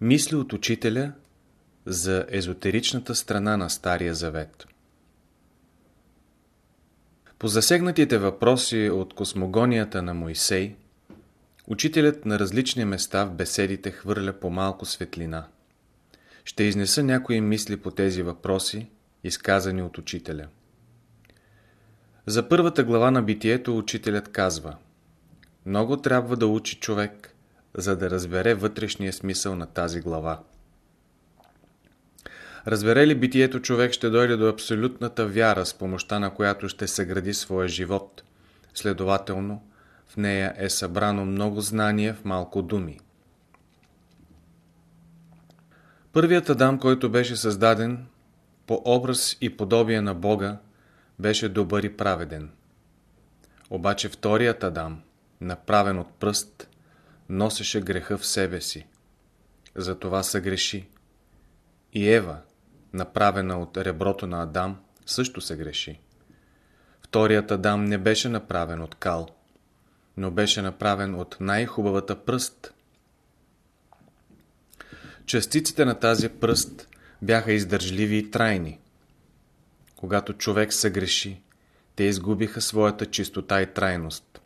Мисли от учителя за езотеричната страна на Стария Завет По засегнатите въпроси от космогонията на Моисей, учителят на различни места в беседите хвърля по малко светлина. Ще изнеса някои мисли по тези въпроси, изказани от учителя. За първата глава на битието учителят казва Много трябва да учи човек, за да разбере вътрешния смисъл на тази глава. Разбере ли битието човек ще дойде до абсолютната вяра, с помощта на която ще съгради своя живот. Следователно, в нея е събрано много знания в малко думи. Първият Адам, който беше създаден по образ и подобие на Бога, беше добър и праведен. Обаче вторият Адам, направен от пръст, носеше греха в себе си. Затова се греши. И Ева, направена от реброто на Адам, също се греши. Вторият Адам не беше направен от кал, но беше направен от най-хубавата пръст. Частиците на тази пръст бяха издържливи и трайни. Когато човек се греши, те изгубиха своята чистота и трайност.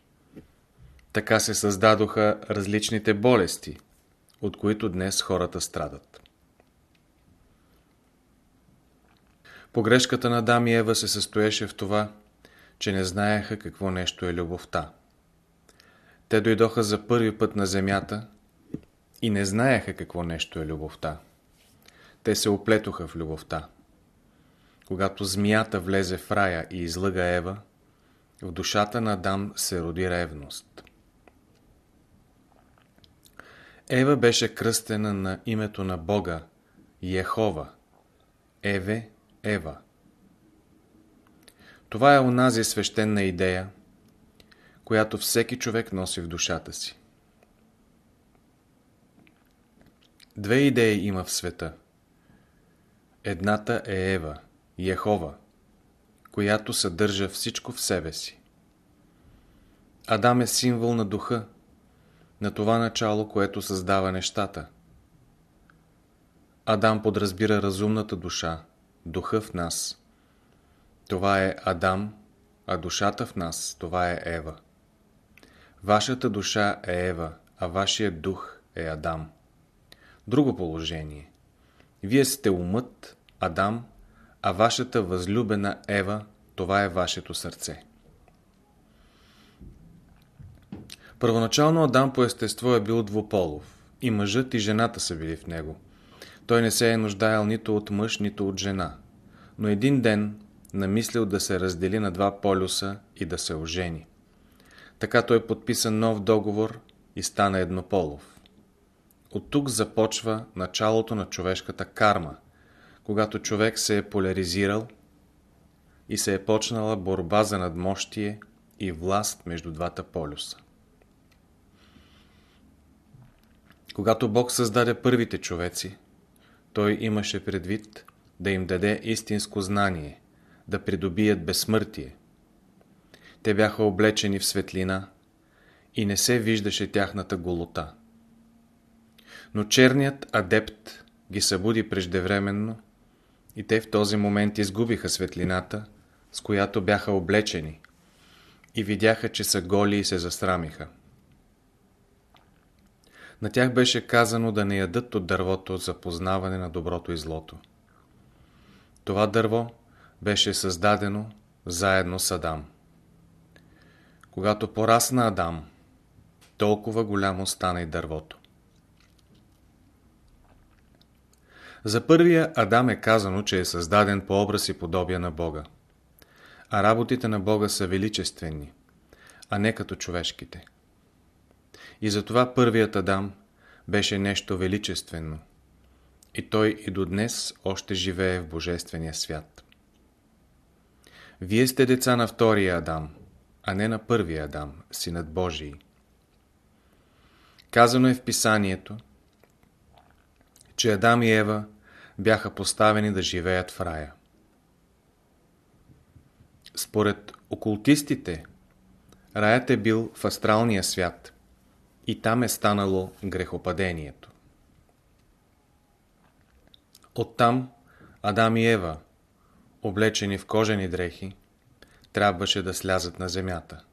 Така се създадоха различните болести, от които днес хората страдат. Погрешката на Дам и Ева се състоеше в това, че не знаеха какво нещо е любовта. Те дойдоха за първи път на земята и не знаеха какво нещо е любовта. Те се оплетоха в любовта. Когато змията влезе в рая и излъга Ева, в душата на Адам се роди ревност. Ева беше кръстена на името на Бога, Ехова, Еве, Ева. Това е онази свещена идея, която всеки човек носи в душата си. Две идеи има в света. Едната е Ева, Ехова, която съдържа всичко в себе си. Адам е символ на духа, на това начало, което създава нещата. Адам подразбира разумната душа, духа в нас. Това е Адам, а душата в нас, това е Ева. Вашата душа е Ева, а вашият дух е Адам. Друго положение. Вие сте умът, Адам, а вашата възлюбена Ева, това е вашето сърце. Първоначално Адам по естество е бил двуполов. И мъжът и жената са били в него. Той не се е нуждаел нито от мъж, нито от жена. Но един ден намислил да се раздели на два полюса и да се ожени. Така той подписа нов договор и стана еднополов. От тук започва началото на човешката карма, когато човек се е поляризирал и се е почнала борба за надмощие и власт между двата полюса. Когато Бог създаде първите човеци, Той имаше предвид да им даде истинско знание, да придобият безсмъртие. Те бяха облечени в светлина и не се виждаше тяхната голота. Но черният адепт ги събуди преждевременно и те в този момент изгубиха светлината, с която бяха облечени и видяха, че са голи и се засрамиха. На тях беше казано да не ядат от дървото за познаване на доброто и злото. Това дърво беше създадено заедно с Адам. Когато порасна Адам, толкова голямо стана и дървото. За първия Адам е казано, че е създаден по образ и подобие на Бога. А работите на Бога са величествени, а не като човешките. И затова първият Адам беше нещо величествено. И той и до днес още живее в Божествения свят. Вие сте деца на втория Адам, а не на първия Адам, синът Божий. Казано е в писанието, че Адам и Ева бяха поставени да живеят в рая. Според окултистите, раят е бил в астралния свят – и там е станало грехопадението. Оттам Адам и Ева, облечени в кожени дрехи, трябваше да слязат на земята.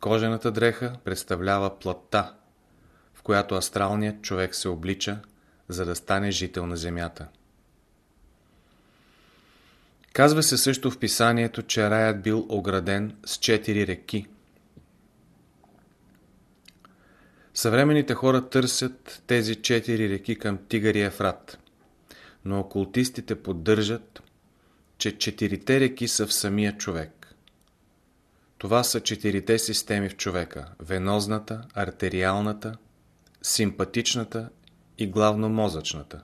Кожената дреха представлява плътта, в която астралният човек се облича, за да стане жител на земята. Казва се също в писанието, че раят бил ограден с четири реки. Съвременните хора търсят тези четири реки към Тигър и Ефрат, но окултистите поддържат, че четирите реки са в самия човек. Това са четирите системи в човека – венозната, артериалната, симпатичната и главно мозъчната.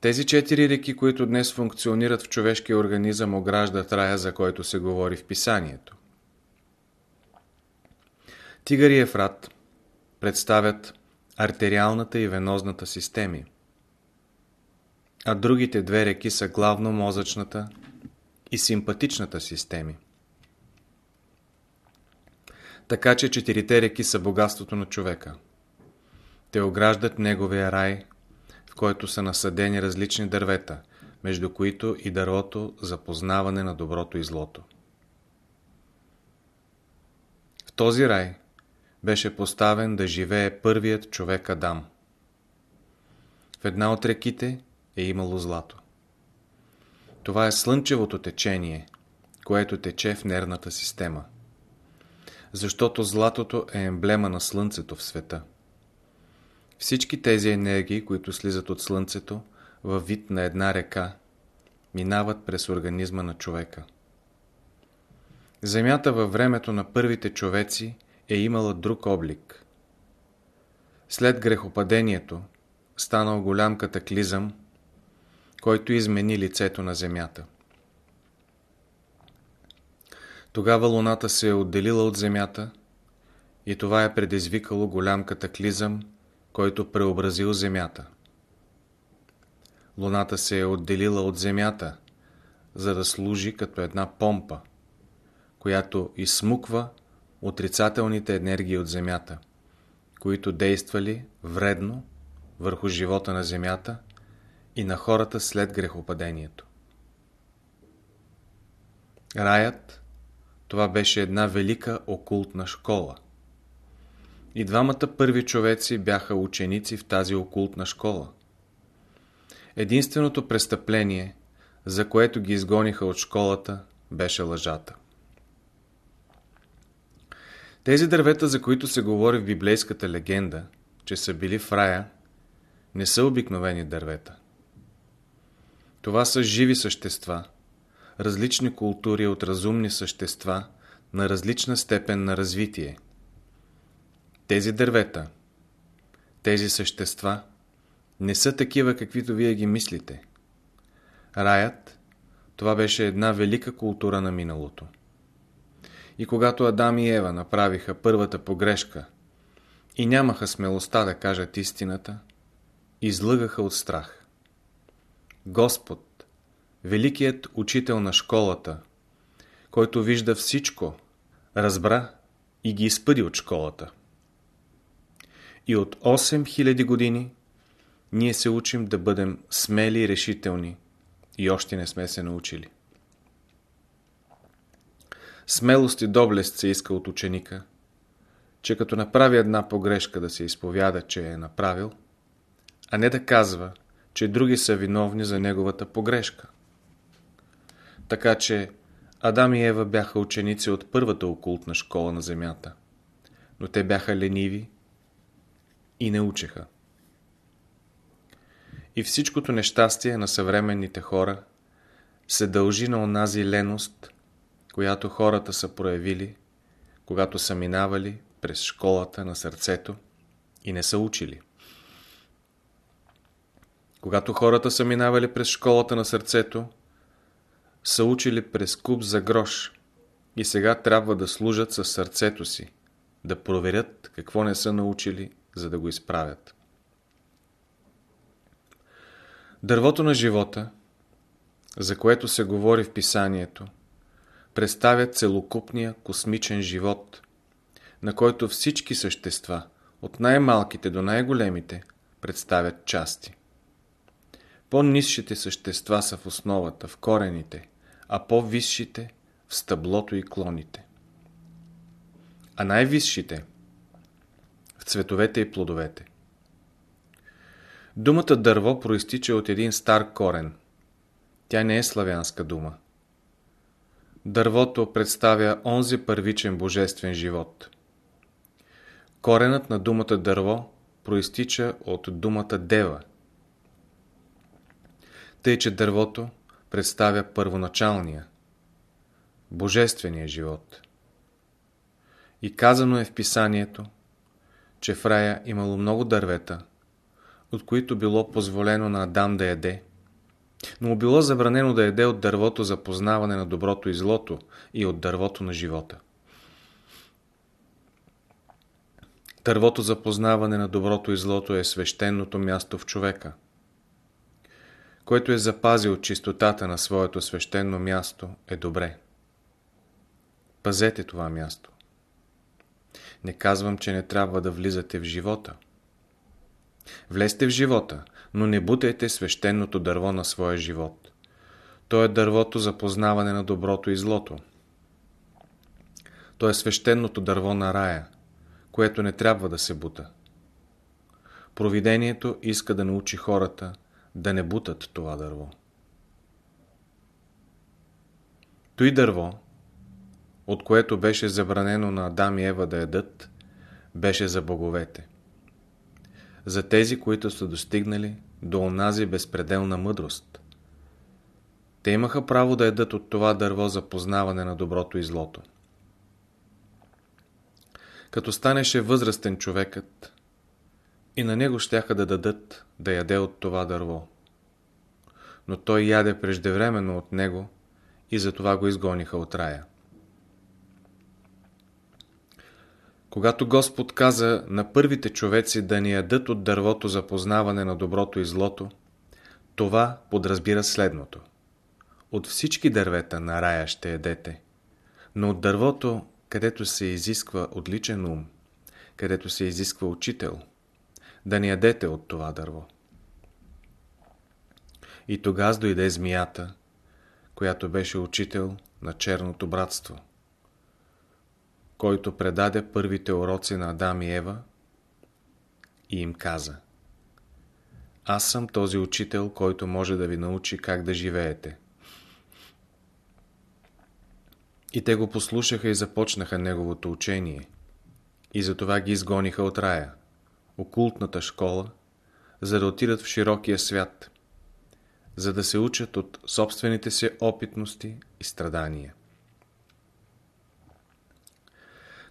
Тези четири реки, които днес функционират в човешкия организъм, ограждат рая, за който се говори в писанието. Тигър и Ефрат представят артериалната и венозната системи, а другите две реки са главно мозъчната и симпатичната системи. Така че четирите реки са богатството на човека. Те ограждат неговия рай, в който са насъдени различни дървета, между които и дървото за познаване на доброто и злото. В този рай беше поставен да живее първият човек Адам. В една от реките е имало злато. Това е слънчевото течение, което тече в нервната система. Защото златото е емблема на слънцето в света. Всички тези енергии, които слизат от слънцето във вид на една река, минават през организма на човека. Земята във времето на първите човеци е имала друг облик. След грехопадението станал голям катаклизъм, който измени лицето на Земята. Тогава Луната се е отделила от Земята и това е предизвикало голям катаклизъм, който преобразил Земята. Луната се е отделила от Земята, за да служи като една помпа, която изсмуква отрицателните енергии от Земята, които действали вредно върху живота на Земята и на хората след грехопадението. Раят това беше една велика окултна школа. И двамата първи човеци бяха ученици в тази окултна школа. Единственото престъпление, за което ги изгониха от школата, беше лъжата. Тези дървета, за които се говори в библейската легенда, че са били в рая, не са обикновени дървета. Това са живи същества, различни култури от разумни същества на различна степен на развитие. Тези дървета, тези същества не са такива, каквито вие ги мислите. Раят, това беше една велика култура на миналото. И когато Адам и Ева направиха първата погрешка и нямаха смелостта да кажат истината, излъгаха от страх. Господ, великият учител на школата, който вижда всичко, разбра и ги изпъди от школата. И от 8000 години ние се учим да бъдем смели и решителни и още не сме се научили. Смелост и доблест се иска от ученика, че като направи една погрешка да се изповяда, че е направил, а не да казва, че други са виновни за неговата погрешка. Така че Адам и Ева бяха ученици от първата окултна школа на Земята, но те бяха лениви и не учеха. И всичкото нещастие на съвременните хора се дължи на онази леност, която хората са проявили, когато са минавали през школата на сърцето и не са учили. Когато хората са минавали през школата на сърцето, са учили през куп за грош и сега трябва да служат със сърцето си, да проверят какво не са научили, за да го изправят. Дървото на живота, за което се говори в писанието, представя целокупния космичен живот, на който всички същества, от най-малките до най-големите, представят части. По-низшите същества са в основата, в корените, а по-висшите в стъблото и клоните. А най-висшите в цветовете и плодовете. Думата дърво проистича от един стар корен. Тя не е славянска дума. Дървото представя онзи първичен божествен живот. Коренът на думата дърво проистича от думата дева. Тъй, че дървото представя първоначалния, божествения живот. И казано е в писанието, че в рая имало много дървета, от които било позволено на Адам да яде, но било забранено да яде от дървото за познаване на доброто и злото и от дървото на живота. Дървото за познаване на доброто и злото е свещеното място в човека. Който е запазил чистотата на своето свещено място, е добре. Пазете това място. Не казвам, че не трябва да влизате в живота. Влезте в живота, но не бутайте свещеното дърво на своя живот. То е дървото за познаване на доброто и злото. То е свещеното дърво на рая, което не трябва да се бута. Провидението иска да научи хората да не бутат това дърво. Той дърво, от което беше забранено на Адам и Ева да ядат, беше за боговете. За тези, които са достигнали до онази безпределна мъдрост. Те имаха право да ядат от това дърво за познаване на доброто и злото. Като станеше възрастен човекът, и на него щяха да дадат да яде от това дърво. Но той яде преждевременно от него и затова го изгониха от рая. Когато Господ каза на първите човеци да ни ядат от дървото за познаване на доброто и злото, това подразбира следното. От всички дървета на рая ще ядете, но от дървото, където се изисква отличен ум, където се изисква учител, да ни ядете от това дърво. И тогава дойде змията, която беше учител на черното братство – който предаде първите уроци на Адам и Ева и им каза Аз съм този учител, който може да ви научи как да живеете. И те го послушаха и започнаха неговото учение. И затова ги изгониха от рая, окултната школа, за да отидат в широкия свят, за да се учат от собствените си опитности и страдания.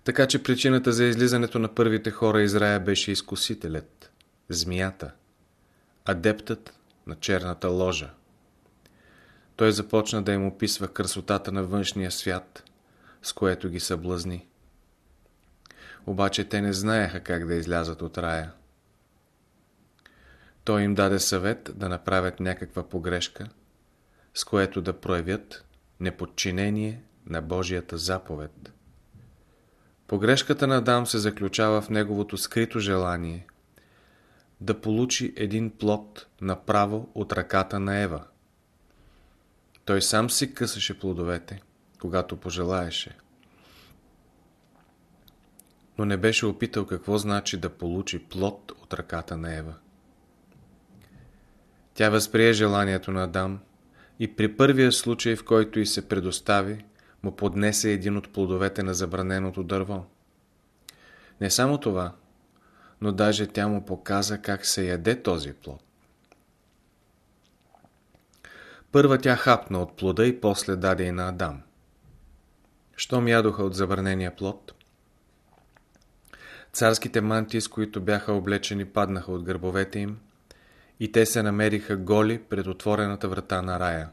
Така че причината за излизането на първите хора из рая беше изкусителят, змията, адептът на черната ложа. Той започна да им описва красотата на външния свят, с което ги съблазни. Обаче те не знаеха как да излязат от рая. Той им даде съвет да направят някаква погрешка, с което да проявят неподчинение на Божията заповед. Погрешката на Адам се заключава в неговото скрито желание да получи един плод направо от ръката на Ева. Той сам си късаше плодовете, когато пожелаеше. Но не беше опитал какво значи да получи плод от ръката на Ева. Тя възприе желанието на Адам и при първия случай, в който й се предостави, му поднесе един от плодовете на забраненото дърво. Не само това, но даже тя му показа как се яде този плод. Първа тя хапна от плода и после даде и на Адам. Щом ядоха от забранения плод, царските мантии, с които бяха облечени, паднаха от гърбовете им и те се намериха голи пред отворената врата на рая.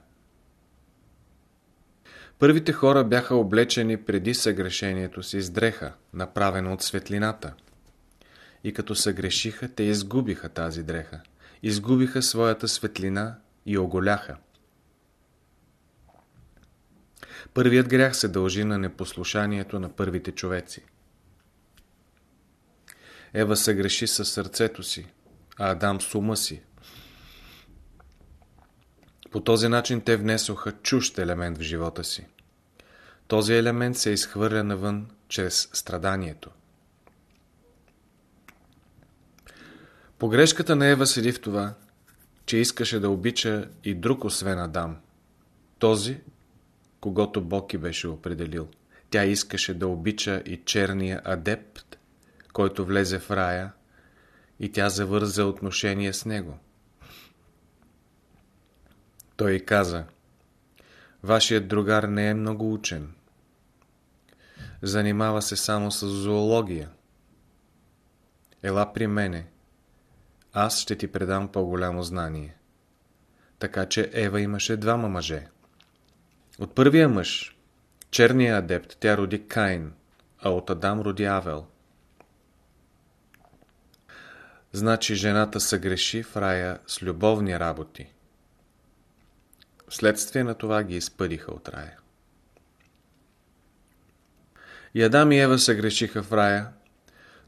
Първите хора бяха облечени преди съгрешението си с дреха, направена от светлината. И като съгрешиха, те изгубиха тази дреха. Изгубиха своята светлина и оголяха. Първият грях се дължи на непослушанието на първите човеци. Ева съгреши със сърцето си, а Адам с ума си. По този начин те внесоха чужд елемент в живота си. Този елемент се изхвърля навън чрез страданието. Погрешката на Ева седи в това, че искаше да обича и друг освен Адам. Този, когато Бог и беше определил. Тя искаше да обича и черния адепт, който влезе в рая, и тя завърза отношение с него. Той каза, Вашият другар не е много учен. Занимава се само с зоология. Ела при мене. Аз ще ти предам по-голямо знание. Така че Ева имаше двама мъже. От първия мъж, черния адепт, тя роди Каин, а от Адам роди Авел. Значи жената съгреши в рая с любовни работи. Вследствие на това ги изпъдиха от рая. И Адам и Ева се грешиха в рая,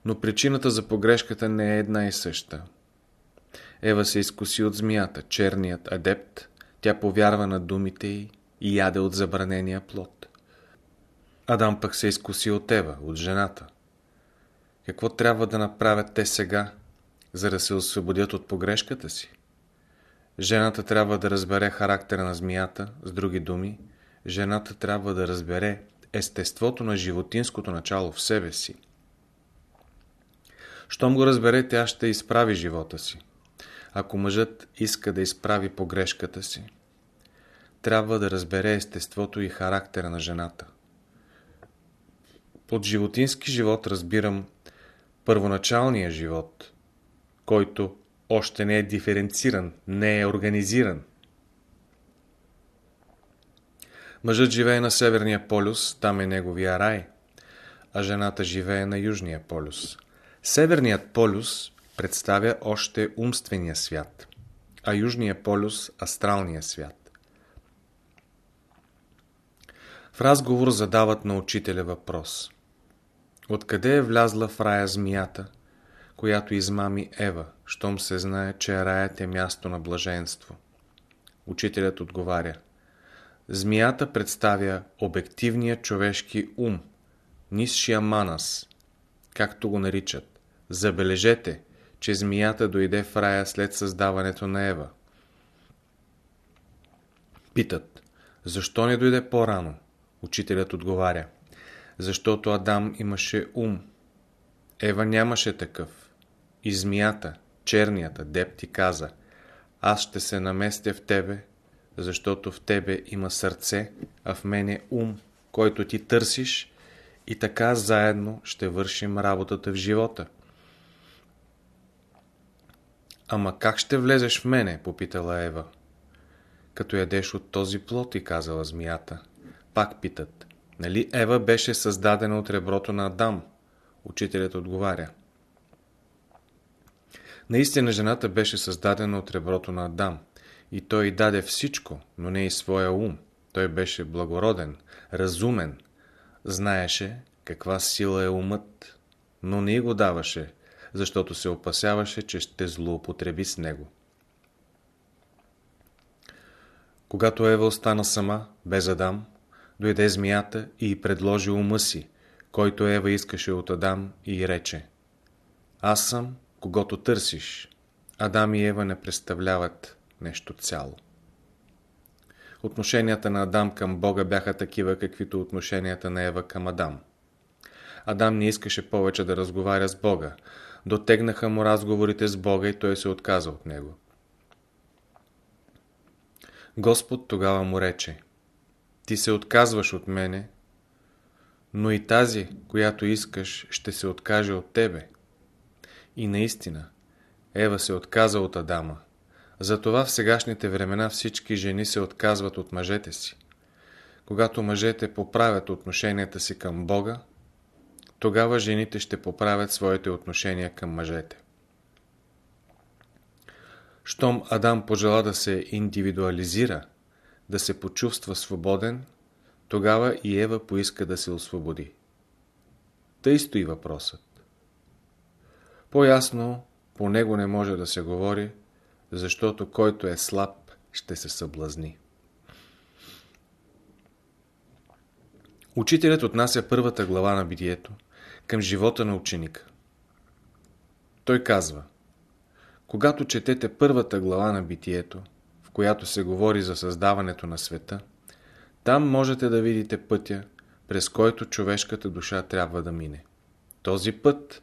но причината за погрешката не е една и съща. Ева се изкуси от змията, черният адепт, тя повярва на думите й и яде от забранения плод. Адам пък се изкуси от Ева, от жената. Какво трябва да направят те сега, за да се освободят от погрешката си? Жената трябва да разбере характера на змията, с други думи, жената трябва да разбере естеството на животинското начало в себе си. Щом го разбере, тя ще изправи живота си. Ако мъжът иска да изправи погрешката си, трябва да разбере естеството и характера на жената. Под животински живот разбирам първоначалния живот, който още не е диференциран, не е организиран. Мъжът живее на Северния полюс, там е неговия рай, а жената живее на Южния полюс. Северният полюс представя още умствения свят, а Южния полюс – астралния свят. В разговор задават на учителя въпрос. Откъде е влязла в рая змията, която измами Ева, щом се знае, че раят е място на блаженство? Учителят отговаря – Змията представя обективния човешки ум, нисшия манас, както го наричат. Забележете, че змията дойде в рая след създаването на Ева. Питат, защо не дойде по-рано? Учителят отговаря, защото Адам имаше ум. Ева нямаше такъв. И змията, черният адепт ти каза, аз ще се наместя в тебе защото в тебе има сърце, а в мене ум, който ти търсиш и така заедно ще вършим работата в живота. Ама как ще влезеш в мене, попитала Ева. Като ядеш от този плод и казала змията. Пак питат. Нали Ева беше създадена от реброто на Адам? Учителят отговаря. Наистина жената беше създадена от реброто на Адам. И той даде всичко, но не и своя ум. Той беше благороден, разумен, знаеше каква сила е умът, но не го даваше, защото се опасяваше, че ще злоупотреби с него. Когато Ева остана сама, без Адам, дойде змията и предложи ума си, който Ева искаше от Адам и рече Аз съм, когато търсиш. Адам и Ева не представляват нещо цяло. Отношенията на Адам към Бога бяха такива, каквито отношенията на Ева към Адам. Адам не искаше повече да разговаря с Бога. Дотегнаха му разговорите с Бога и той се отказа от него. Господ тогава му рече Ти се отказваш от мене, но и тази, която искаш, ще се откаже от тебе. И наистина, Ева се отказа от Адама. Затова в сегашните времена всички жени се отказват от мъжете си. Когато мъжете поправят отношенията си към Бога, тогава жените ще поправят своите отношения към мъжете. Щом Адам пожела да се индивидуализира, да се почувства свободен, тогава и Ева поиска да се освободи. Тъй стои въпросът. По-ясно по него не може да се говори, защото който е слаб, ще се съблазни. Учителят отнася първата глава на битието към живота на ученика. Той казва, когато четете първата глава на битието, в която се говори за създаването на света, там можете да видите пътя, през който човешката душа трябва да мине. Този път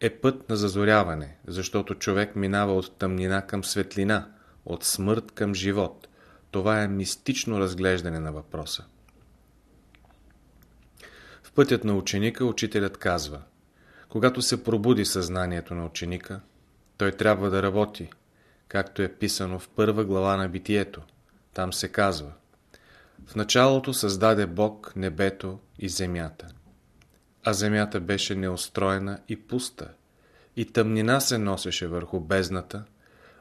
е път на зазоряване, защото човек минава от тъмнина към светлина, от смърт към живот. Това е мистично разглеждане на въпроса. В пътят на ученика учителят казва Когато се пробуди съзнанието на ученика, той трябва да работи, както е писано в първа глава на Битието. Там се казва В началото създаде Бог небето и земята. А земята беше неустроена и пуста, и тъмнина се носеше върху бездната,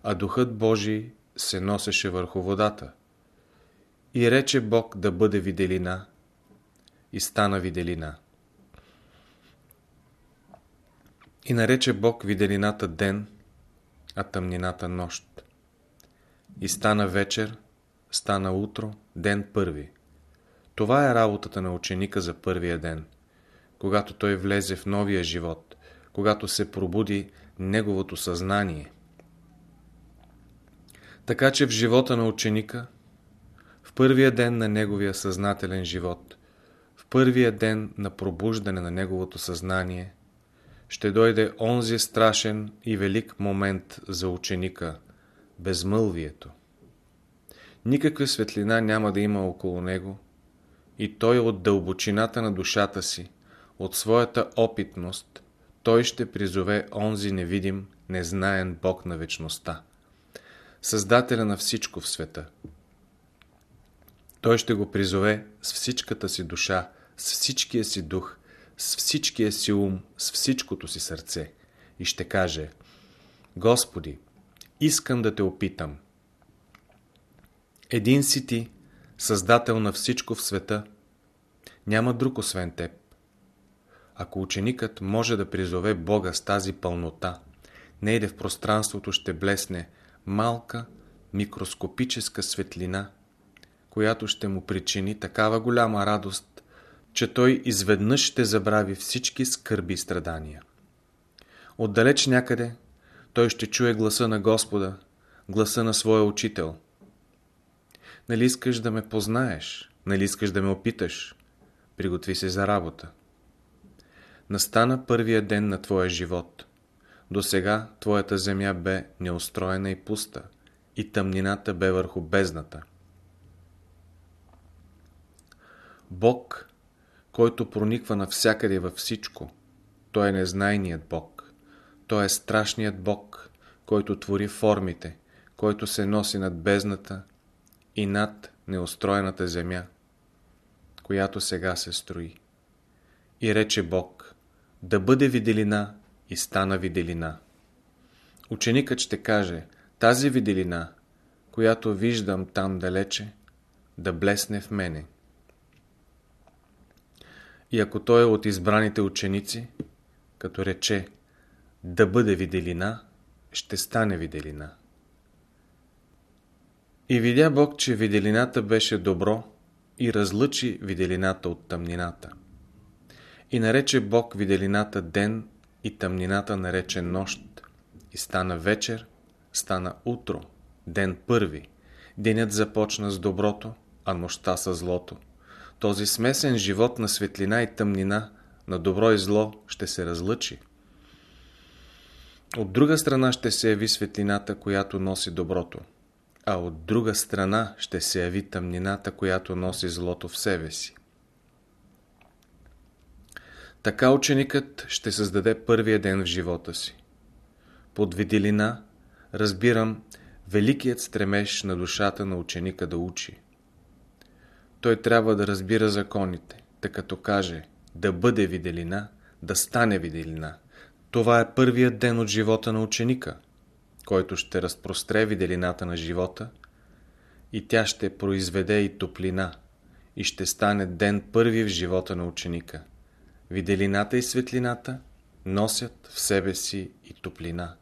а Духът Божий се носеше върху водата. И рече Бог да бъде виделина, и стана виделина. И нарече Бог виделината ден, а тъмнината нощ. И стана вечер, стана утро, ден първи. Това е работата на ученика за първия ден, когато той влезе в новия живот, когато се пробуди неговото съзнание. Така че в живота на ученика, в първия ден на неговия съзнателен живот, в първия ден на пробуждане на неговото съзнание, ще дойде онзи страшен и велик момент за ученика – безмълвието. Никаква светлина няма да има около него и той от дълбочината на душата си, от своята опитност, той ще призове онзи невидим, незнаен Бог на вечността, Създателя на всичко в света. Той ще го призове с всичката си душа, с всичкия си дух, с всичкия си ум, с всичкото си сърце и ще каже Господи, искам да те опитам. Един си ти, създател на всичко в света, няма друг освен теб. Ако ученикът може да призове Бога с тази пълнота, нейде в пространството ще блесне малка микроскопическа светлина, която ще му причини такава голяма радост, че той изведнъж ще забрави всички скърби и страдания. Отдалеч някъде той ще чуе гласа на Господа, гласа на своя учител. Нали искаш да ме познаеш? Нали искаш да ме опиташ? Приготви се за работа. Настана първия ден на твоя живот. До сега твоята земя бе неустроена и пуста, и тъмнината бе върху бездната. Бог, който прониква навсякъде във всичко, той е незнайният Бог. Той е страшният Бог, който твори формите, който се носи над бездната и над неустроената земя, която сега се строи. И рече Бог, да бъде виделина и стана виделина. Ученикът ще каже, тази виделина, която виждам там далече, да блесне в мене. И ако той е от избраните ученици, като рече да бъде виделина, ще стане виделина. И видя Бог, че виделината беше добро и разлъчи виделината от тъмнината. И нарече Бог виделината ден и тъмнината нарече нощ. И стана вечер, стана утро, ден първи. Денят започна с доброто, а нощта с злото. Този смесен живот на светлина и тъмнина, на добро и зло ще се разлъчи. От друга страна ще се яви светлината, която носи доброто, а от друга страна ще се яви тъмнината, която носи злото в себе си. Така ученикът ще създаде първия ден в живота си. Под виделина разбирам великият стремеж на душата на ученика да учи. Той трябва да разбира законите, така като каже да бъде виделина, да стане виделина. Това е първият ден от живота на ученика, който ще разпростре виделината на живота и тя ще произведе и топлина и ще стане ден първи в живота на ученика. Виделината и светлината носят в себе си и топлина.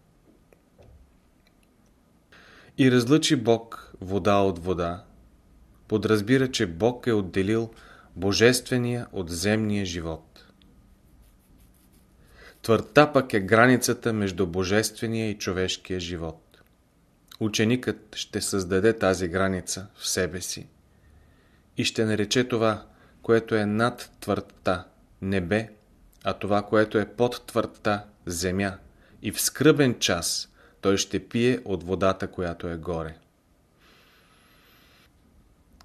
И разлъчи Бог вода от вода, подразбира, че Бог е отделил божествения от земния живот. Твърдта пък е границата между божествения и човешкия живот. Ученикът ще създаде тази граница в себе си и ще нарече това, което е над твърдта, небе, а това, което е под твърдта, земя. И в скръбен час той ще пие от водата, която е горе.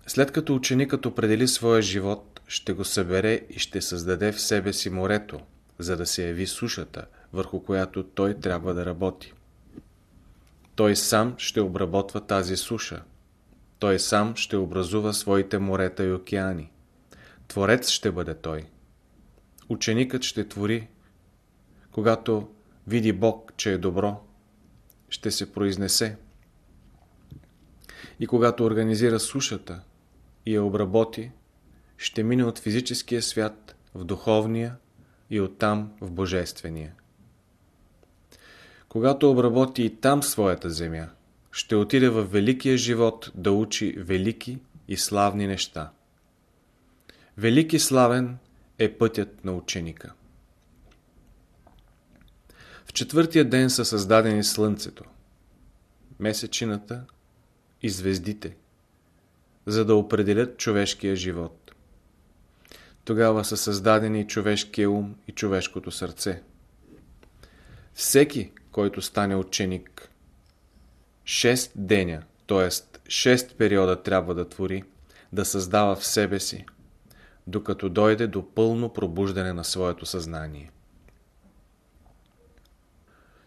След като ученикът определи своя живот, ще го събере и ще създаде в себе си морето, за да се яви сушата, върху която той трябва да работи. Той сам ще обработва тази суша. Той сам ще образува своите морета и океани. Творец ще бъде той. Ученикът ще твори. Когато види Бог, че е добро, ще се произнесе. И когато организира сушата и я обработи, ще мине от физическия свят в духовния и оттам в божествения. Когато обработи и там своята земя, ще отиде в великия живот да учи велики и славни неща. Велики славен е пътят на ученика. В четвъртия ден са създадени Слънцето, месечината и звездите, за да определят човешкия живот. Тогава са създадени човешкия ум и човешкото сърце. Всеки, който стане ученик, шест деня, т.е. шест периода трябва да твори, да създава в себе си, докато дойде до пълно пробуждане на своето съзнание.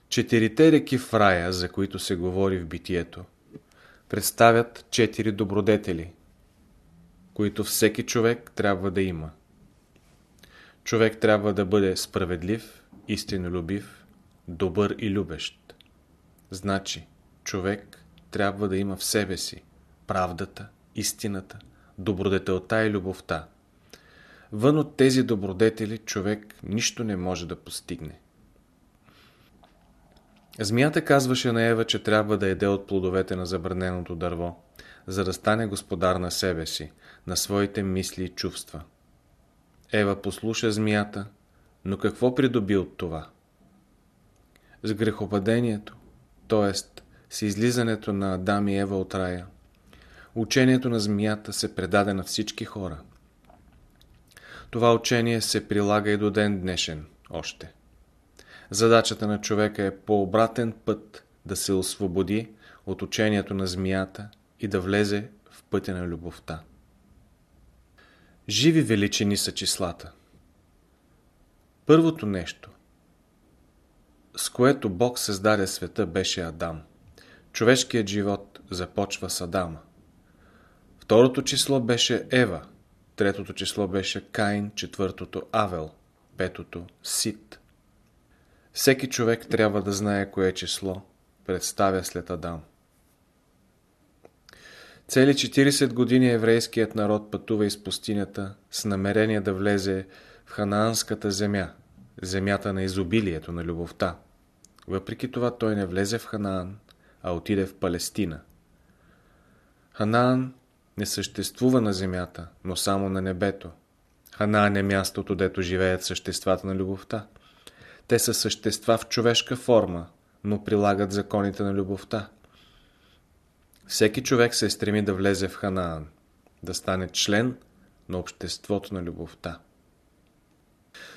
Четирите реки в рая, за които се говори в битието, представят четири добродетели, които всеки човек трябва да има. Човек трябва да бъде справедлив, истинолюбив, добър и любещ. Значи, човек трябва да има в себе си правдата, истината, добродетелта и любовта. Вън от тези добродетели човек нищо не може да постигне. Змията казваше на Ева, че трябва да еде от плодовете на забраненото дърво, за да стане господар на себе си, на своите мисли и чувства. Ева послуша змията, но какво придоби от това? С грехопадението, т.е. с излизането на Адам и Ева от рая, учението на змията се предаде на всички хора. Това учение се прилага и до ден днешен още. Задачата на човека е по обратен път да се освободи от учението на змията и да влезе в пътя на любовта. Живи величини са числата. Първото нещо, с което Бог създаде света, беше Адам. Човешкият живот започва с Адама. Второто число беше Ева, третото число беше Каин, четвъртото Авел, петото Сит. Всеки човек трябва да знае кое число представя след Адам. Цели 40 години еврейският народ пътува из пустинята с намерение да влезе в ханаанската земя, земята на изобилието, на любовта. Въпреки това той не влезе в Ханаан, а отиде в Палестина. Ханаан не съществува на земята, но само на небето. Ханаан е мястото, дето живеят съществата на любовта. Те са същества в човешка форма, но прилагат законите на любовта. Всеки човек се стреми да влезе в Ханаан, да стане член на обществото на любовта.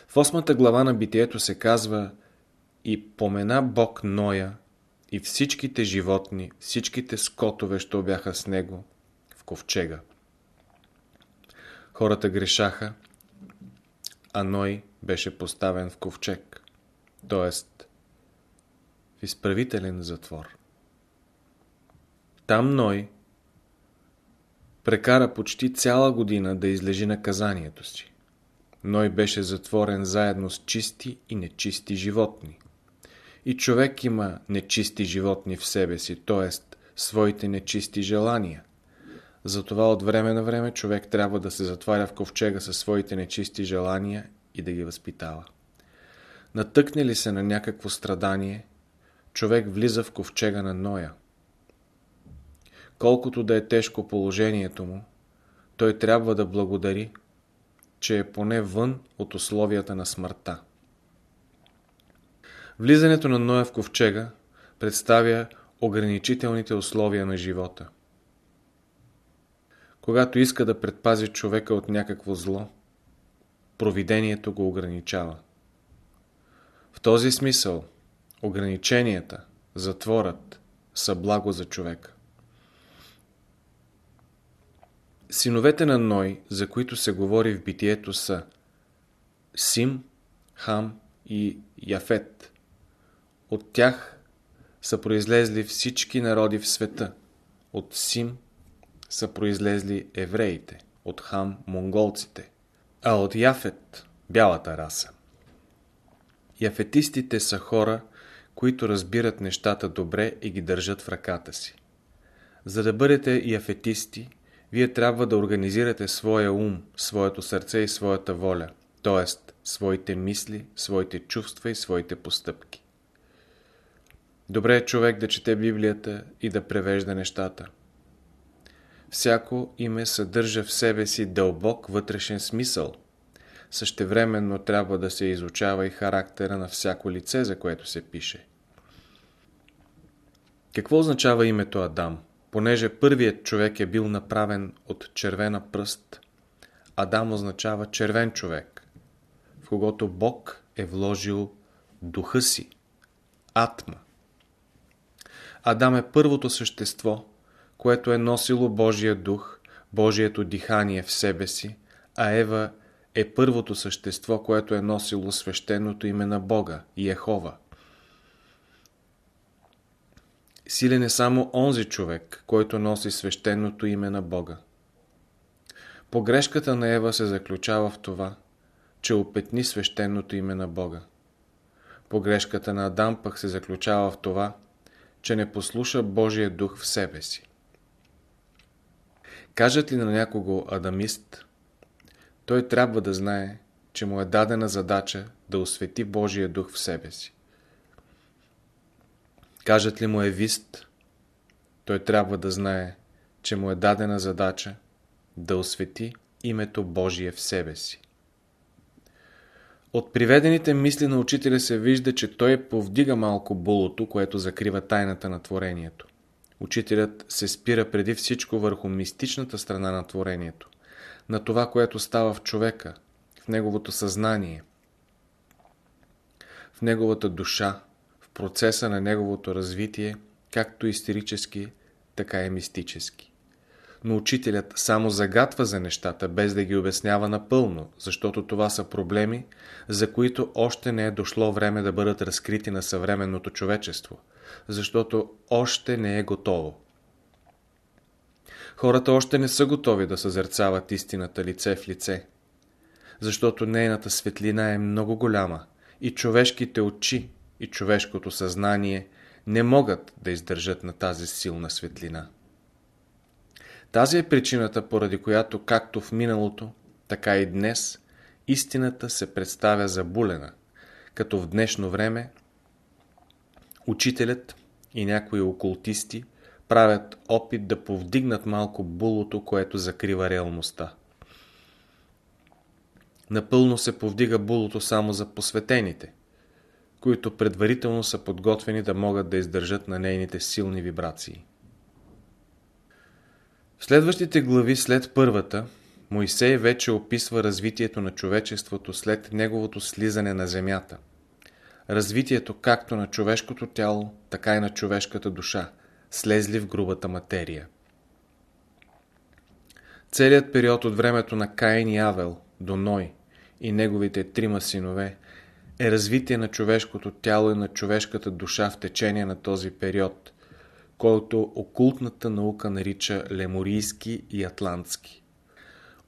В осмата глава на битието се казва и помена Бог Ноя и всичките животни, всичките скотове, що бяха с него ковчега. Хората грешаха, а Ной беше поставен в ковчег т.е. в изправителен затвор. Там Ной прекара почти цяла година да излежи наказанието си. Ной беше затворен заедно с чисти и нечисти животни. И човек има нечисти животни в себе си, т.е. своите нечисти желания. Затова от време на време човек трябва да се затваря в ковчега със своите нечисти желания и да ги възпитава. Натъкне ли се на някакво страдание, човек влиза в ковчега на Ноя. колкото да е тежко положението му, той трябва да благодари, че е поне вън от условията на смъртта. Влизането на Ноя в ковчега представя ограничителните условия на живота. Когато иска да предпази човека от някакво зло, провидението го ограничава. В този смисъл ограниченията, затворът са благо за човека. Синовете на Ной, за които се говори в битието са Сим, Хам и Яфет. От тях са произлезли всички народи в света. От Сим са произлезли евреите, от Хам – монголците, а от Яфет – бялата раса. Яфетистите са хора, които разбират нещата добре и ги държат в ръката си. За да бъдете яфетисти, вие трябва да организирате своя ум, своето сърце и своята воля, т.е. своите мисли, своите чувства и своите постъпки. Добре е човек да чете Библията и да превежда нещата. Всяко име съдържа в себе си дълбок вътрешен смисъл. Същевременно трябва да се изучава и характера на всяко лице, за което се пише. Какво означава името Адам? Понеже първият човек е бил направен от червена пръст, Адам означава червен човек, в когото Бог е вложил духа си, атма. Адам е първото същество, което е носило Божия дух, Божието дихание в себе си, а Ева е първото същество, което е носило свещеното име на Бога, Ехова. Силен е само онзи човек, който носи свещеното име на Бога. Погрешката на Ева се заключава в това, че опетни свещеното име на Бога. Погрешката на Адам пък се заключава в това, че не послуша Божия дух в себе си. Кажат ли на някого адамист, той трябва да знае, че му е дадена задача да освети Божия дух в себе си. Кажат ли му е вист, той трябва да знае, че му е дадена задача да освети името Божие в себе си. От приведените мисли на учителя се вижда, че той повдига малко булото, което закрива тайната на творението. Учителят се спира преди всичко върху мистичната страна на творението, на това, което става в човека, в неговото съзнание, в неговата душа, в процеса на неговото развитие, както истерически, така и мистически. Но учителят само загатва за нещата, без да ги обяснява напълно, защото това са проблеми, за които още не е дошло време да бъдат разкрити на съвременното човечество – защото още не е готово. Хората още не са готови да съзерцават истината лице в лице, защото нейната светлина е много голяма и човешките очи и човешкото съзнание не могат да издържат на тази силна светлина. Тази е причината, поради която както в миналото, така и днес истината се представя забулена, като в днешно време Учителят и някои окултисти правят опит да повдигнат малко булото, което закрива реалността. Напълно се повдига булото само за посветените, които предварително са подготвени да могат да издържат на нейните силни вибрации. В следващите глави след първата, Моисей вече описва развитието на човечеството след неговото слизане на земята – развитието както на човешкото тяло, така и на човешката душа, слезли в грубата материя. Целият период от времето на Каин и Авел до Ной и неговите трима синове е развитие на човешкото тяло и на човешката душа в течение на този период, който окултната наука нарича леморийски и атлантски.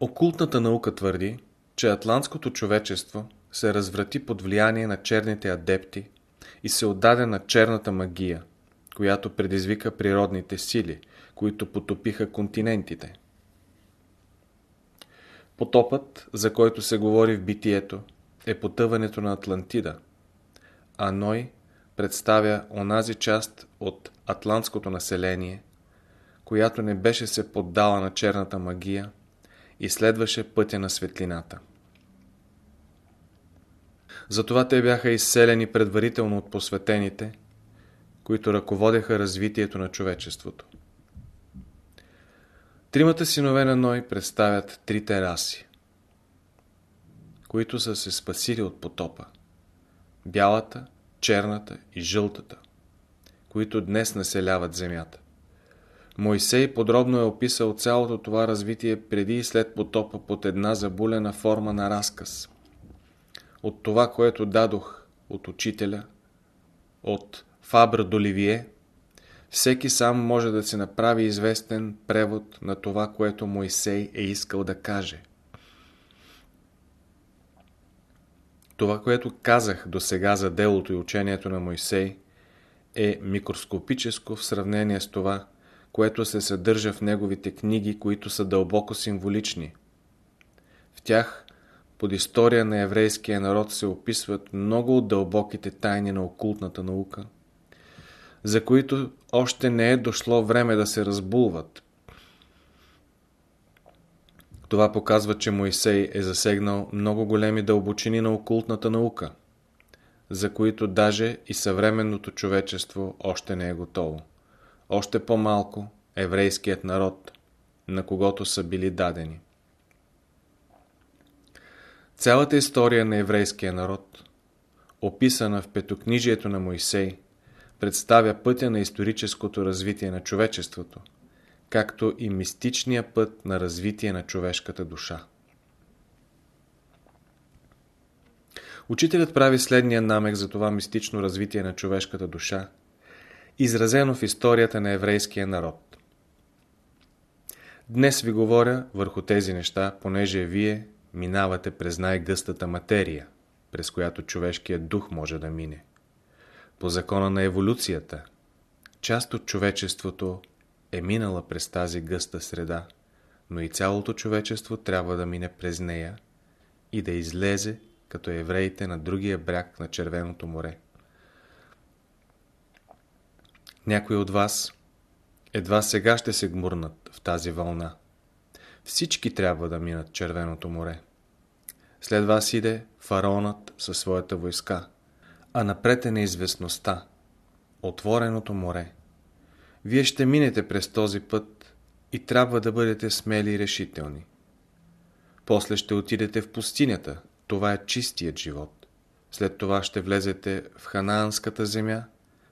Окултната наука твърди, че атлантското човечество – се разврати под влияние на черните адепти и се отдаде на черната магия, която предизвика природните сили, които потопиха континентите. Потопът, за който се говори в битието, е потъването на Атлантида, а Ной представя онази част от атлантското население, която не беше се поддала на черната магия и следваше пътя на светлината. Затова те бяха изселени предварително от посветените, които ръководеха развитието на човечеството. Тримата синове на Ной представят трите раси, които са се спасили от потопа. Бялата, черната и жълтата, които днес населяват земята. Мойсей подробно е описал цялото това развитие преди и след потопа под една забулена форма на разказ. От това, което дадох от учителя, от Фабр Доливие, всеки сам може да се направи известен превод на това, което Мойсей е искал да каже. Това, което казах до сега за делото и учението на Мойсей, е микроскопическо в сравнение с това, което се съдържа в неговите книги, които са дълбоко символични. В тях под история на еврейския народ се описват много от дълбоките тайни на окултната наука, за които още не е дошло време да се разбулват. Това показва, че Моисей е засегнал много големи дълбочини на окултната наука, за които даже и съвременното човечество още не е готово. Още по-малко еврейският народ, на когото са били дадени. Цялата история на еврейския народ, описана в петокнижието на Моисей, представя пътя на историческото развитие на човечеството, както и мистичния път на развитие на човешката душа. Учителят прави следния намек за това мистично развитие на човешката душа, изразено в историята на еврейския народ. Днес ви говоря върху тези неща, понеже вие минавате през най-гъстата материя, през която човешкият дух може да мине. По закона на еволюцията, част от човечеството е минала през тази гъста среда, но и цялото човечество трябва да мине през нея и да излезе като евреите на другия бряг на Червеното море. Някои от вас едва сега ще се гмурнат в тази вълна. Всички трябва да минат Червеното море. След вас иде фараонът със своята войска, а напред е неизвестността, отвореното море. Вие ще минете през този път и трябва да бъдете смели и решителни. После ще отидете в пустинята, това е чистият живот. След това ще влезете в ханаанската земя,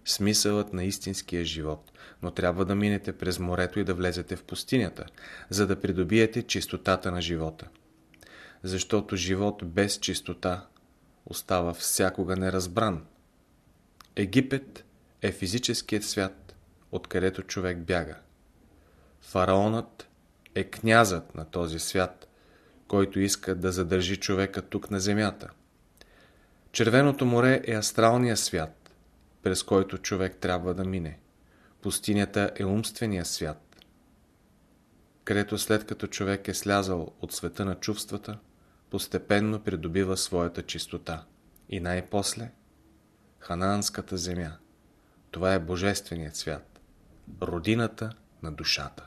смисълът на истинския живот, но трябва да минете през морето и да влезете в пустинята, за да придобиете чистотата на живота. Защото живот без чистота остава всякога неразбран. Египет е физическият свят, откъдето човек бяга. Фараонът е князът на този свят, който иска да задържи човека тук на земята. Червеното море е астралния свят, през който човек трябва да мине. Пустинята е умствения свят, където след като човек е слязал от света на чувствата, постепенно придобива своята чистота. И най-после Ханаанската земя. Това е Божественият свят, родината на душата.